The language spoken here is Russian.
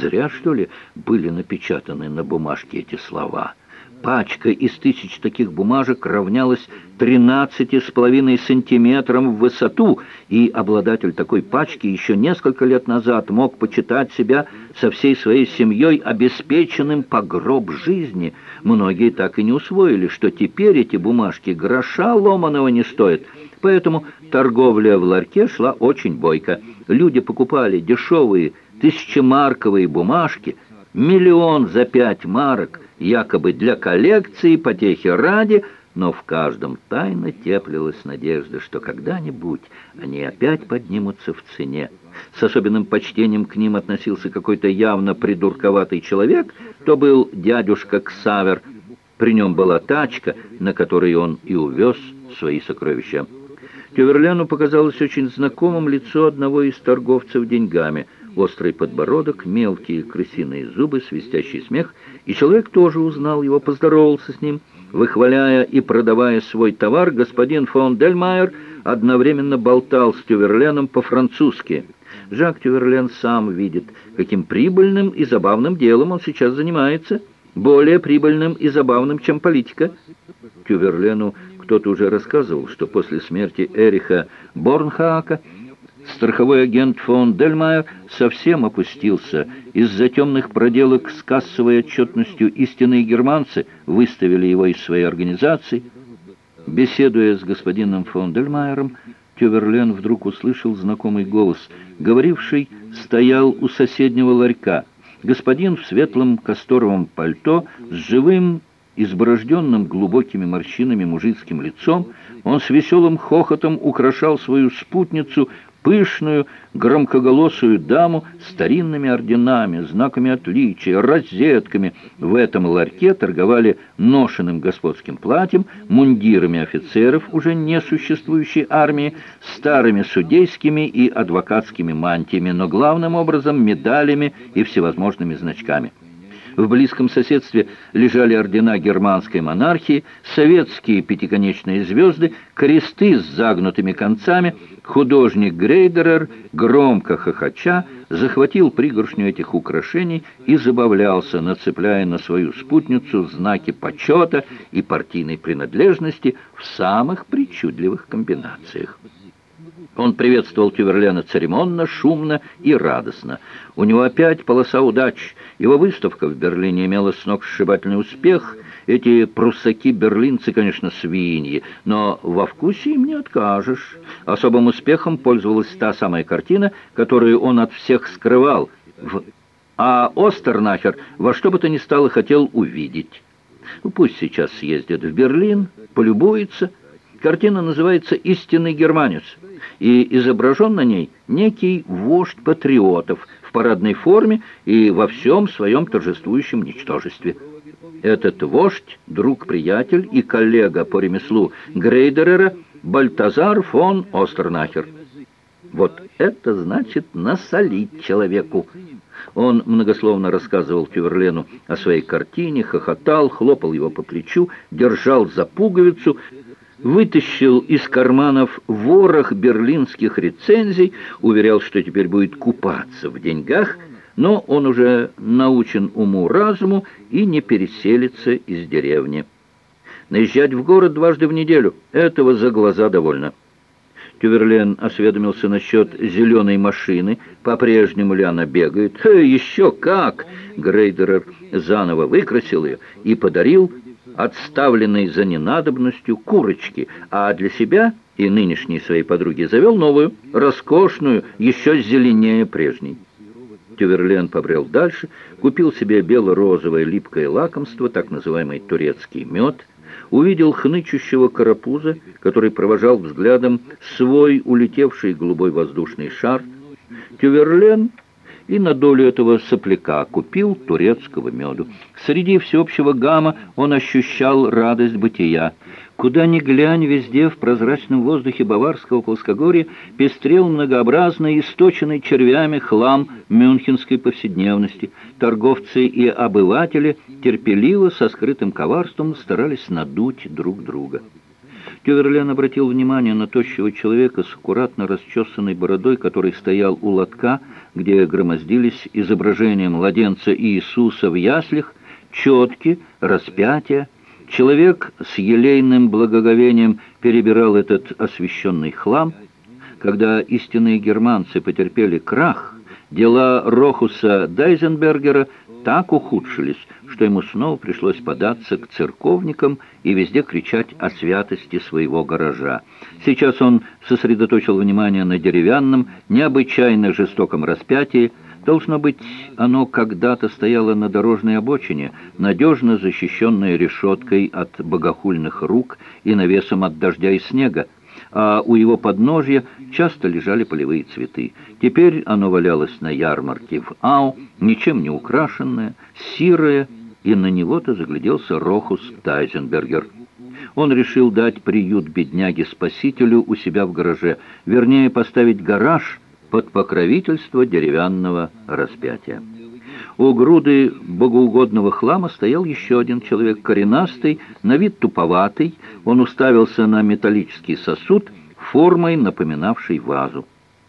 Зря, что ли, были напечатаны на бумажке эти слова. Пачка из тысяч таких бумажек равнялась 13,5 сантиметрам в высоту, и обладатель такой пачки еще несколько лет назад мог почитать себя со всей своей семьей обеспеченным по гроб жизни. Многие так и не усвоили, что теперь эти бумажки гроша ломаного не стоят. Поэтому торговля в ларьке шла очень бойко. Люди покупали дешевые тысячемарковые бумажки, миллион за пять марок, якобы для коллекции, потехи ради, но в каждом тайно теплилась надежда, что когда-нибудь они опять поднимутся в цене. С особенным почтением к ним относился какой-то явно придурковатый человек, то был дядюшка Ксавер. При нем была тачка, на которой он и увез свои сокровища. Тюверляну показалось очень знакомым лицо одного из торговцев деньгами – острый подбородок, мелкие крысиные зубы, свистящий смех, и человек тоже узнал его, поздоровался с ним. Выхваляя и продавая свой товар, господин фон Дельмайер одновременно болтал с Тюверленом по-французски. Жак Тюверлен сам видит, каким прибыльным и забавным делом он сейчас занимается, более прибыльным и забавным, чем политика. Тюверлену кто-то уже рассказывал, что после смерти Эриха Борнхаака Страховой агент фон Дельмайер совсем опустился. Из-за темных проделок с кассовой отчетностью истинные германцы выставили его из своей организации. Беседуя с господином фон Дельмайером, Тюверлен вдруг услышал знакомый голос. Говоривший стоял у соседнего ларька. Господин в светлом касторовом пальто с живым изборожденным глубокими морщинами мужицким лицом, он с веселым хохотом украшал свою спутницу, пышную, громкоголосую даму старинными орденами, знаками отличия, розетками. В этом ларьке торговали ношенным господским платьем, мундирами офицеров уже не существующей армии, старыми судейскими и адвокатскими мантиями, но главным образом медалями и всевозможными значками. В близком соседстве лежали ордена германской монархии, советские пятиконечные звезды, кресты с загнутыми концами. Художник Грейдерер, громко хохоча, захватил пригоршню этих украшений и забавлялся, нацепляя на свою спутницу знаки почета и партийной принадлежности в самых причудливых комбинациях. Он приветствовал Тюверлена церемонно, шумно и радостно. У него опять полоса удач. Его выставка в Берлине имела сногсшибательный успех. Эти пруссаки-берлинцы, конечно, свиньи, но во вкусе им не откажешь. Особым успехом пользовалась та самая картина, которую он от всех скрывал. А Остернахер во что бы то ни стало хотел увидеть. Ну, пусть сейчас съездит в Берлин, полюбуется. Картина называется «Истинный германец» и изображен на ней некий вождь патриотов в парадной форме и во всем своем торжествующем ничтожестве. Этот вождь, друг-приятель и коллега по ремеслу Грейдерера Бальтазар фон Остернахер. Вот это значит насолить человеку. Он многословно рассказывал Тюверлену о своей картине, хохотал, хлопал его по плечу, держал за пуговицу, вытащил из карманов ворох берлинских рецензий, уверял, что теперь будет купаться в деньгах, но он уже научен уму-разуму и не переселится из деревни. Наезжать в город дважды в неделю — этого за глаза довольно. Тюверлен осведомился насчет зеленой машины, по-прежнему ли она бегает. «Э, «Еще как!» Грейдерер заново выкрасил ее и подарил отставленной за ненадобностью курочки, а для себя и нынешней своей подруги завел новую, роскошную, еще зеленее прежней. Тюверлен побрел дальше, купил себе бело-розовое липкое лакомство, так называемый турецкий мед, увидел хнычущего карапуза, который провожал взглядом свой улетевший голубой воздушный шар. Тюверлен и на долю этого сопляка купил турецкого меду. Среди всеобщего гамма он ощущал радость бытия. Куда ни глянь, везде в прозрачном воздухе баварского плоскогорья пестрел многообразный, источенный червями хлам мюнхенской повседневности. Торговцы и обыватели терпеливо, со скрытым коварством старались надуть друг друга. Тюверлен обратил внимание на тощего человека с аккуратно расчесанной бородой, который стоял у лотка, где громоздились изображения младенца Иисуса в яслях, четки, распятия. Человек с елейным благоговением перебирал этот освященный хлам. Когда истинные германцы потерпели крах, дела Рохуса Дайзенбергера так ухудшились, что ему снова пришлось податься к церковникам и везде кричать о святости своего гаража. Сейчас он сосредоточил внимание на деревянном, необычайно жестоком распятии. Должно быть, оно когда-то стояло на дорожной обочине, надежно защищенное решеткой от богохульных рук и навесом от дождя и снега а у его подножья часто лежали полевые цветы. Теперь оно валялось на ярмарке в Ау, ничем не украшенное, сирое, и на него-то загляделся Рохус Тайзенбергер. Он решил дать приют бедняге-спасителю у себя в гараже, вернее, поставить гараж под покровительство деревянного распятия. У груды богоугодного хлама стоял еще один человек, коренастый, на вид туповатый. Он уставился на металлический сосуд, формой напоминавший вазу.